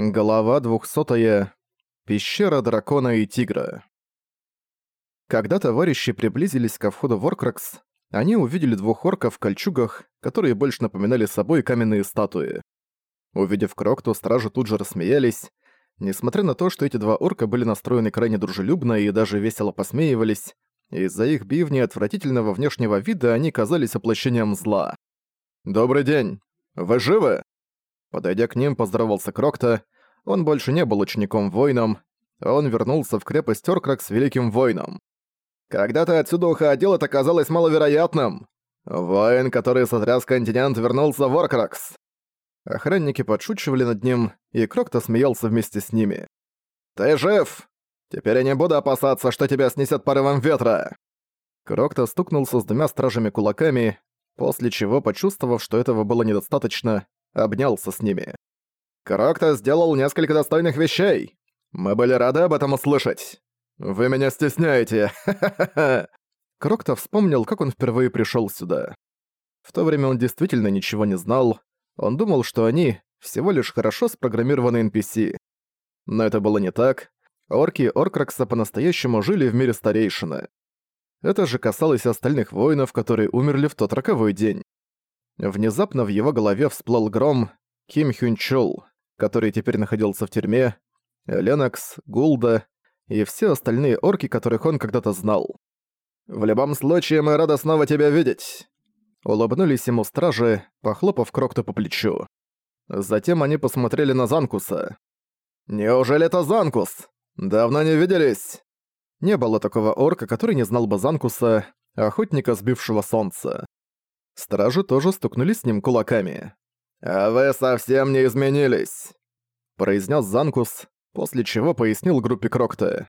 Глава 200. Пещера дракона и тигра. Когда товарищи приблизились ко входу в Оркракс, они увидели двух орков в кольчугах, которые больше напоминали собой каменные статуи. Увидев Крокту, стражи тут же рассмеялись. Несмотря на то, что эти два орка были настроены крайне дружелюбно и даже весело посмеивались, из-за их бивни отвратительного внешнего вида они казались воплощением зла. «Добрый день! Вы живы?» Подойдя к ним, поздоровался Крокта. Он больше не был учеником-воином. Он вернулся в крепость Оркрак великим воином. «Когда ты отсюда уходил, это казалось маловероятным. Воин, который сотряс континент, вернулся в Оркракс». Охранники подшучивали над ним, и Крокта смеялся вместе с ними. «Ты жив! Теперь я не буду опасаться, что тебя снесет порывом ветра!» Крокта стукнулся с двумя стражами кулаками, после чего, почувствовав, что этого было недостаточно, обнялся с ними. «Крокто сделал несколько достойных вещей. Мы были рады об этом услышать. Вы меня стесняете, ха-ха-ха!» Крокто вспомнил, как он впервые пришёл сюда. В то время он действительно ничего не знал. Он думал, что они всего лишь хорошо спрограммированные NPC. Но это было не так. Орки Оркракса по-настоящему жили в мире старейшины. Это же касалось остальных воинов, которые умерли в тот роковой день. Внезапно в его голове всплыл гром Ким Хюн Чол, который теперь находился в тюрьме, Ленокс, Гулда и все остальные орки, которых он когда-то знал. «В любом случае, мы рады снова тебя видеть!» Улыбнулись ему стражи, похлопав Крокта по плечу. Затем они посмотрели на Занкуса. «Неужели это Занкус? Давно не виделись!» Не было такого орка, который не знал бы Занкуса, охотника, сбившего солнце. Стражи тоже стукнули с ним кулаками. «А вы совсем не изменились», — произнес Занкус, после чего пояснил группе Крокта.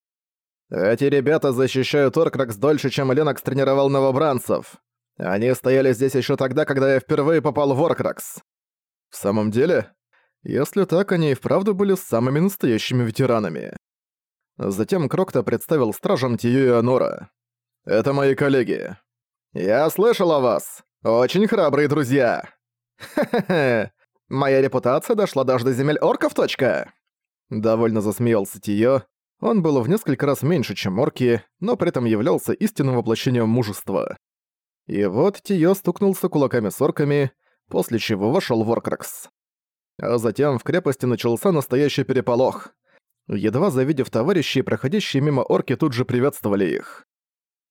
«Эти ребята защищают Оркракс дольше, чем Ленокс тренировал новобранцев. Они стояли здесь еще тогда, когда я впервые попал в Оркракс». «В самом деле? Если так, они и вправду были самыми настоящими ветеранами». Затем Крокта представил стражам Тию и Анора. «Это мои коллеги. Я слышал о вас. Очень храбрые друзья. Ха-ха-ха. Моя репутация дошла даже до земель орков, точка. Довольно засмеялся Тиё. Он был в несколько раз меньше, чем орки, но при этом являлся истинным воплощением мужества. И вот Тиё стукнулся кулаками с орками, после чего вошёл в Оркракс. А затем в крепости начался настоящий переполох. Едва завидев товарищей, проходящие мимо орки тут же приветствовали их.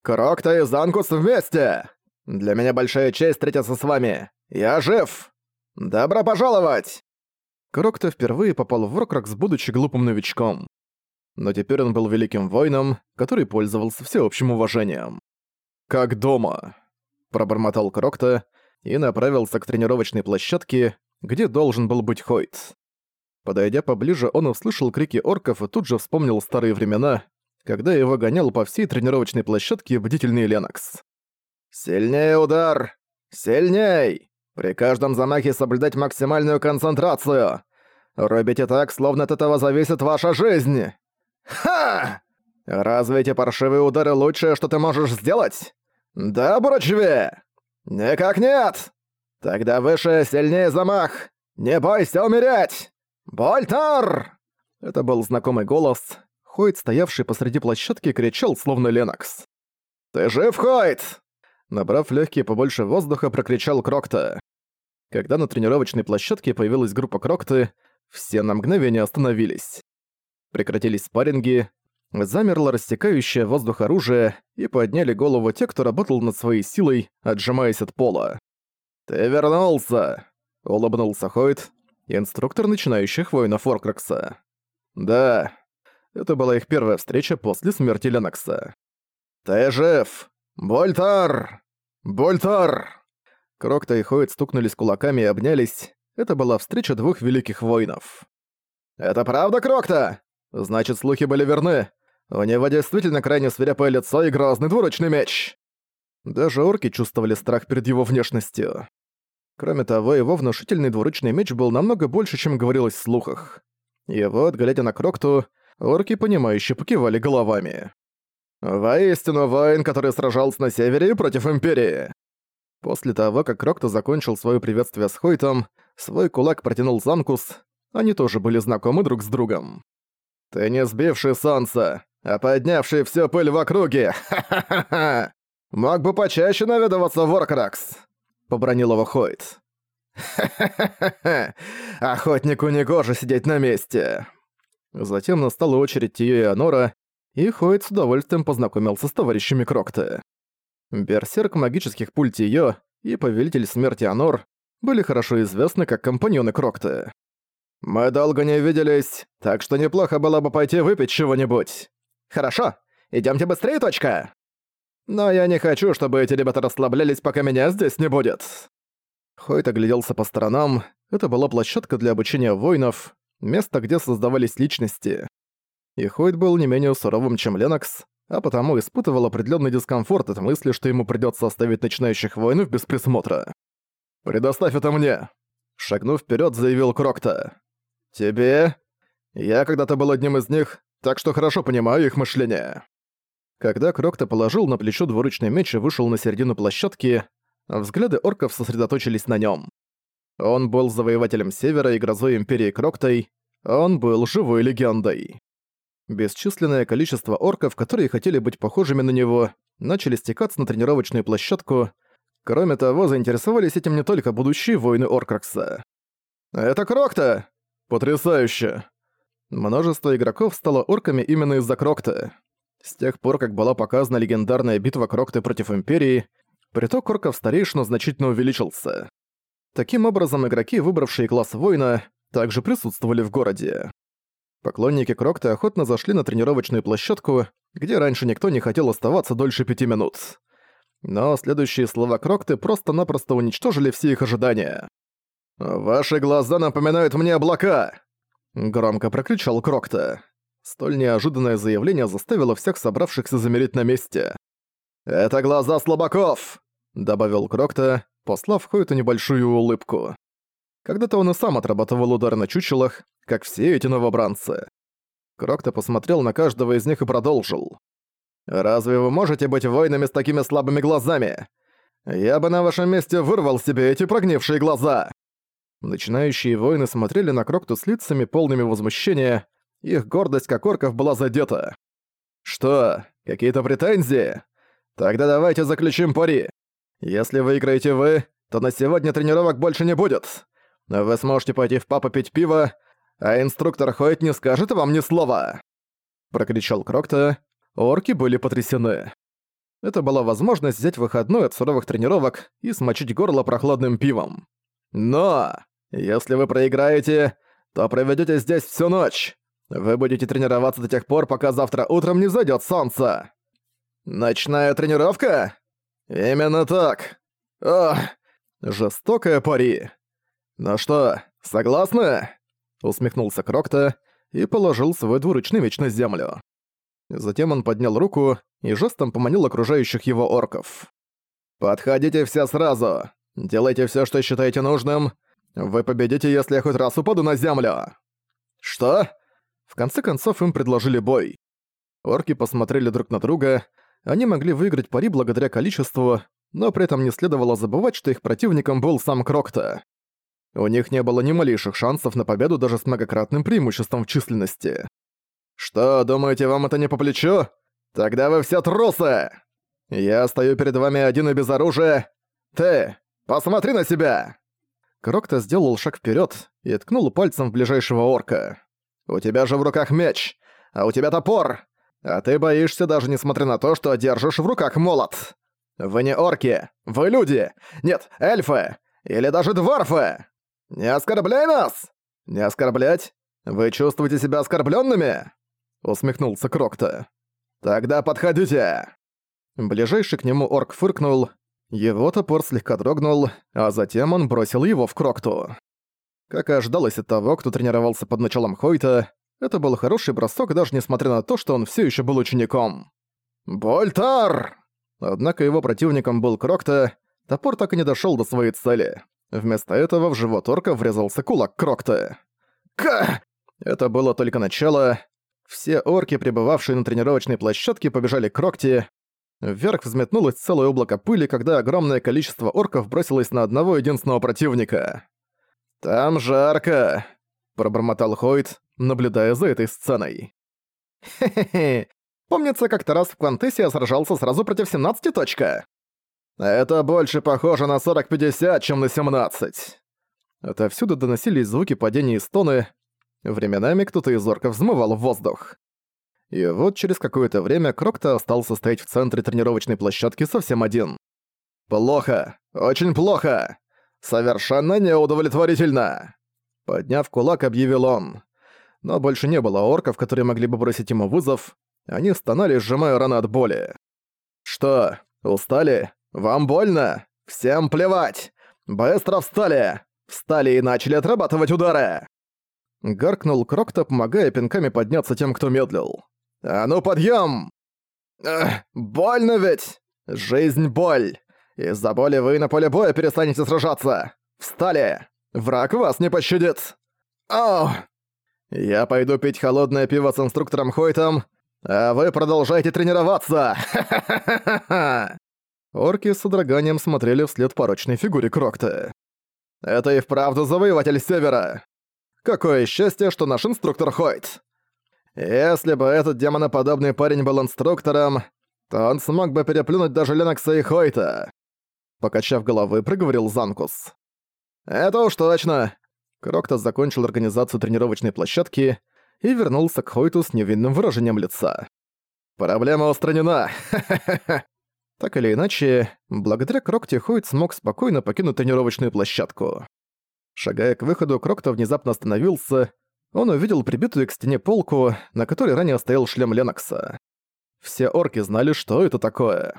«Крокта и Занкус вместе!» Для меня большая честь встретиться с вами. Я жив! Добро пожаловать!» Крокто впервые попал в Рокракс, будучи глупым новичком. Но теперь он был великим воином, который пользовался всеобщим уважением. «Как дома!» – пробормотал Крокто и направился к тренировочной площадке, где должен был быть Хойт. Подойдя поближе, он услышал крики орков и тут же вспомнил старые времена, когда его гонял по всей тренировочной площадке бдительный Ленокс. «Сильнее удар! Сильней! При каждом замахе соблюдать максимальную концентрацию! Рубите так, словно от этого зависит ваша жизнь! Ха! Разве эти паршивые удары лучшее, что ты можешь сделать? Да, Бручви? Никак нет! Тогда выше, сильнее замах! Не бойся умереть! Больтар!» Это был знакомый голос. Хойт, стоявший посреди площадки, кричал, словно Ленокс. «Ты жив, Хойт?» Набрав легкие побольше воздуха, прокричал Крокта. Когда на тренировочной площадке появилась группа Крокты, все на мгновение остановились. Прекратились спарринги, замерло растекающее воздух оружие и подняли голову те, кто работал над своей силой, отжимаясь от пола. «Ты вернулся!» — улыбнулся Хойт, инструктор начинающих воинов Оркракса. «Да, это была их первая встреча после смерти Ленокса. «Ты жив! «Больтар! Больтар!» Крокта и Хойт стукнулись кулаками и обнялись. Это была встреча двух великих воинов. «Это правда, Крокта? Значит, слухи были верны. У него действительно крайне свирепое лицо и грозный двуручный меч». Даже орки чувствовали страх перед его внешностью. Кроме того, его внушительный двуручный меч был намного больше, чем говорилось в слухах. И вот, глядя на Крокту, орки, понимающе покивали головами. Воистину воин, который сражался на севере против Империи. После того, как Рокто закончил свое приветствие с Хойтом, свой кулак протянул Занкус. они тоже были знакомы друг с другом. «Ты не сбивший солнце, а поднявший всю пыль в округе! Ха-ха-ха-ха! Мог бы почаще наведываться в Оркракс!» — побронил его Хойт. «Ха-ха-ха-ха! Охотнику не гоже сидеть на месте!» Затем настала очередь Тиё и Анора, и Хойт с удовольствием познакомился с товарищами Крокта. Берсерк магических пуль Тиё и Повелитель Смерти Анор были хорошо известны как компаньоны Крокта. «Мы долго не виделись, так что неплохо было бы пойти выпить чего-нибудь». «Хорошо, идёмте быстрее, точка!» «Но я не хочу, чтобы эти ребята расслаблялись, пока меня здесь не будет». Хойт огляделся по сторонам. Это была площадка для обучения воинов, место, где создавались личности. И Хойт был не менее суровым, чем Ленокс, а потому испытывал определенный дискомфорт от мысли, что ему придется оставить начинающих воинов без присмотра. «Предоставь это мне!» Шагнув вперед, заявил Крокта. «Тебе? Я когда-то был одним из них, так что хорошо понимаю их мышление». Когда Крокта положил на плечо двуручный меч и вышел на середину площадки, взгляды орков сосредоточились на нем. Он был завоевателем Севера и грозой Империи Кроктой, он был живой легендой. Бесчисленное количество орков, которые хотели быть похожими на него, начали стекаться на тренировочную площадку. Кроме того, заинтересовались этим не только будущие воины Оркракса. «Это Крокта!» «Потрясающе!» Множество игроков стало орками именно из-за Крокта. С тех пор, как была показана легендарная битва Крокты против Империи, приток орков старейшину значительно увеличился. Таким образом, игроки, выбравшие класс воина, также присутствовали в городе. Поклонники Крокта охотно зашли на тренировочную площадку, где раньше никто не хотел оставаться дольше пяти минут. Но следующие слова Крокты просто-напросто уничтожили все их ожидания. «Ваши глаза напоминают мне облака!» Громко прокричал Крокта. Столь неожиданное заявление заставило всех собравшихся замереть на месте. «Это глаза слабаков!» Добавил Крокта, послав Хойту небольшую улыбку. Когда-то он и сам отрабатывал удары на чучелах, как все эти новобранцы. Крокто посмотрел на каждого из них и продолжил. «Разве вы можете быть воинами с такими слабыми глазами? Я бы на вашем месте вырвал себе эти прогнившие глаза!» Начинающие воины смотрели на Крокту с лицами полными возмущения, их гордость как орков была задета. «Что, какие-то претензии? Тогда давайте заключим пари. Если выиграете вы, то на сегодня тренировок больше не будет. Вы сможете пойти в папа пить пиво, а инструктор Хойт не скажет вам ни слова!» Прокричал Крокта. Орки были потрясены. Это была возможность взять выходной от суровых тренировок и смочить горло прохладным пивом. «Но! Если вы проиграете, то проведете здесь всю ночь. Вы будете тренироваться до тех пор, пока завтра утром не взойдет солнце. Ночная тренировка? Именно так. Ох, жестокая пари. Ну что, согласны? Усмехнулся Крокта и положил свой двуручный меч на землю. Затем он поднял руку и жестом поманил окружающих его орков. «Подходите все сразу! Делайте все, что считаете нужным! Вы победите, если я хоть раз упаду на землю!» «Что?» В конце концов им предложили бой. Орки посмотрели друг на друга, они могли выиграть пари благодаря количеству, но при этом не следовало забывать, что их противником был сам Крокта. У них не было ни малейших шансов на победу даже с многократным преимуществом в численности. «Что, думаете, вам это не по плечу? Тогда вы все трусы! Я стою перед вами один и без оружия. Ты, посмотри на себя!» Крокта сделал шаг вперед и ткнул пальцем в ближайшего орка. «У тебя же в руках меч, а у тебя топор, а ты боишься даже несмотря на то, что держишь в руках молот. Вы не орки, вы люди, нет, эльфы, или даже дворфы. Не оскорбляй нас! Не оскорблять? Вы чувствуете себя оскорбленными? Усмехнулся Крокта. Тогда подходите. Ближайший к нему орк фыркнул, его топор слегка дрогнул, а затем он бросил его в Крокту. Как и ожидалось от того, кто тренировался под началом Хойта, это был хороший бросок, даже несмотря на то, что он все еще был учеником. «Больтар!» Однако его противником был Крокта, топор так и не дошел до своей цели. Вместо этого в живот орка врезался кулак Крокта. «Ка!» Это было только начало. Все орки, пребывавшие на тренировочной площадке, побежали к Крокте. Вверх взметнулось целое облако пыли, когда огромное количество орков бросилось на одного единственного противника. «Там жарко!» пробормотал Хойт, наблюдая за этой сценой. «Хе-хе-хе, помнится, как-то раз в Квантесе я сражался сразу против 17 точка. Это больше похоже на 40-50, чем на 17. Отовсюду доносились звуки падения и стоны. Временами кто-то из орков взмывал в воздух. И вот через какое-то время Крокта остался стоять в центре тренировочной площадки совсем один. «Плохо! Очень плохо! Совершенно неудовлетворительно!» Подняв кулак, объявил он. Но больше не было орков, которые могли бы бросить ему вызов. Они стонали, сжимая раны от боли. «Что, устали? Вам больно? Всем плевать! Быстро встали! Встали и начали отрабатывать удары!» Гаркнул Крокта, помогая пинками подняться тем, кто медлил. «А ну подъем! Эх, больно ведь! Жизнь — боль! Из-за боли вы на поле боя перестанете сражаться! Встали! Враг вас не пощадит! Ау! Я пойду пить холодное пиво с инструктором Хойтом, а вы продолжайте тренироваться! Ха-ха-ха-ха!» Орки с содроганием смотрели вслед порочной фигуре Крокта. «Это и вправду завоеватель Севера! Какое счастье, что наш инструктор Хойт! Если бы этот демоноподобный парень был инструктором, то он смог бы переплюнуть даже Ленокса и Хойта!» Покачав головы, проговорил Занкус. «Это уж точно!» Крокта закончил организацию тренировочной площадки и вернулся к Хойту с невинным выражением лица. «Проблема устранена! Ха-ха-ха!» Так или иначе, благодаря Крокте Хойт смог спокойно покинуть тренировочную площадку. Шагая к выходу, Крокта внезапно остановился. Он увидел прибитую к стене полку, на которой ранее стоял шлем Ленокса. Все орки знали, что это такое.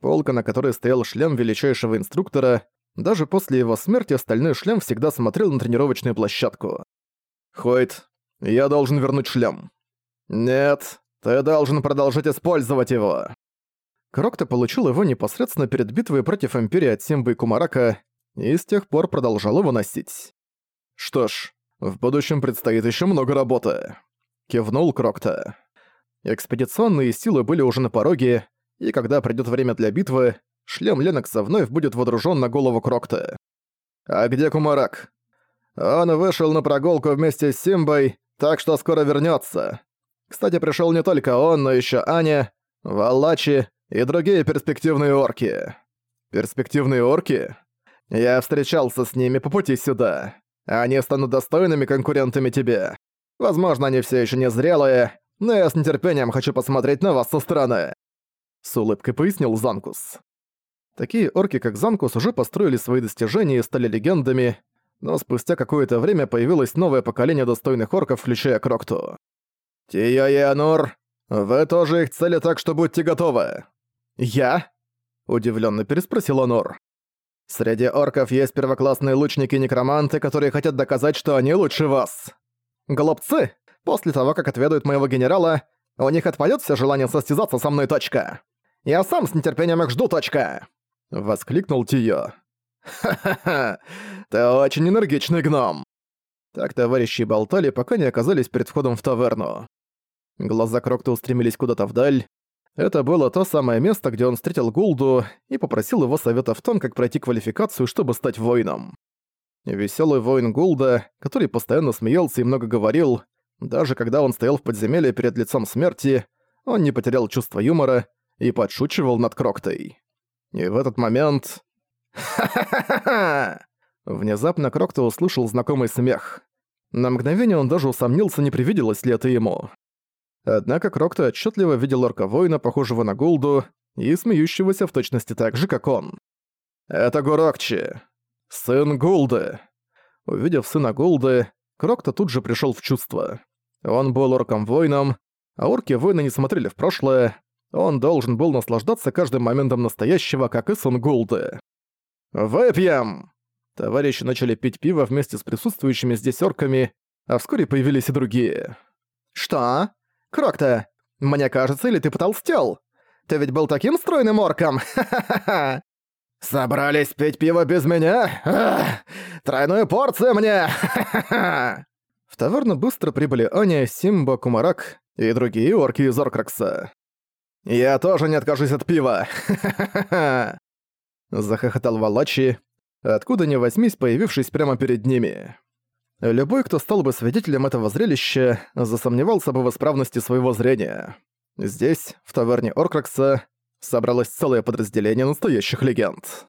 Полка, на которой стоял шлем величайшего инструктора, даже после его смерти остальной шлем всегда смотрел на тренировочную площадку. «Хойт, я должен вернуть шлем». «Нет, ты должен продолжить использовать его». Крокто получил его непосредственно перед битвой против Империи от Симбы и Кумарака и с тех пор продолжал его носить. «Что ж, в будущем предстоит еще много работы», — кивнул Крокто. Экспедиционные силы были уже на пороге, и когда придёт время для битвы, шлем Ленокса вновь будет водружён на голову Крокта. «А где Кумарак?» «Он вышел на прогулку вместе с Симбой, так что скоро вернётся. Кстати, пришёл не только он, но ещё Аня, Валачи и другие перспективные орки. Перспективные орки? Я встречался с ними по пути сюда. Они станут достойными конкурентами тебе. Возможно, они все еще не зрелые, но я с нетерпением хочу посмотреть на вас со стороны. С улыбкой пояснил Занкус. Такие орки, как Занкус, уже построили свои достижения и стали легендами, но спустя какое-то время появилось новое поколение достойных орков, включая Крокту. «Тия и Анор, вы тоже их цели, так что будьте готовы!» «Я?» – удивленно переспросил Анор. «Среди орков есть первоклассные лучники-некроманты, которые хотят доказать, что они лучше вас. Голубцы, после того, как отведают моего генерала, у них отпадет все желание состязаться со мной, точка. Я сам с нетерпением их жду, точка!» — воскликнул Тио. «Ха-ха-ха! Ты очень энергичный гном!» Так товарищи болтали, пока не оказались перед входом в таверну. Глаза Крокта устремились куда-то вдаль, это было то самое место, где он встретил Гулду и попросил его совета в том, как пройти квалификацию, чтобы стать воином. Веселый воин Гулда, который постоянно смеялся и много говорил, даже когда он стоял в подземелье перед лицом смерти, он не потерял чувство юмора и подшучивал над Кроктой. И в этот момент... Ха-ха-ха-ха! Внезапно Крокта услышал знакомый смех. На мгновение он даже усомнился, не привиделось ли это ему. Однако Крокто отчетливо видел орка-воина, похожего на Гулду, и смеющегося в точности так же, как он. «Это Гурокчи, сын Гулды». Увидев сына Гулды, Крокто тут же пришел в чувство. Он был орком-воином, а орки-воины не смотрели в прошлое, он должен был наслаждаться каждым моментом настоящего, как и сын Гулды. «Выпьем!» Товарищи начали пить пиво вместе с присутствующими здесь орками, а вскоре появились и другие. «Что?» Крокта, мне кажется, или ты потолстел? Ты ведь был таким стройным орком? Ха-ха-ха! Собрались пить пиво без меня? Ах, тройную порцию мне! Ха-ха-ха! В таверну быстро прибыли Аня, Симба, Кумарак и другие орки из Оркракса. «Я тоже не откажусь от пива! Ха-ха-ха!» Захохотал Валачи, откуда ни возьмись, появившись прямо перед ними. Любой, кто стал бы свидетелем этого зрелища, засомневался бы в исправности своего зрения. Здесь, в таверне Оркракса, собралось целое подразделение настоящих легенд.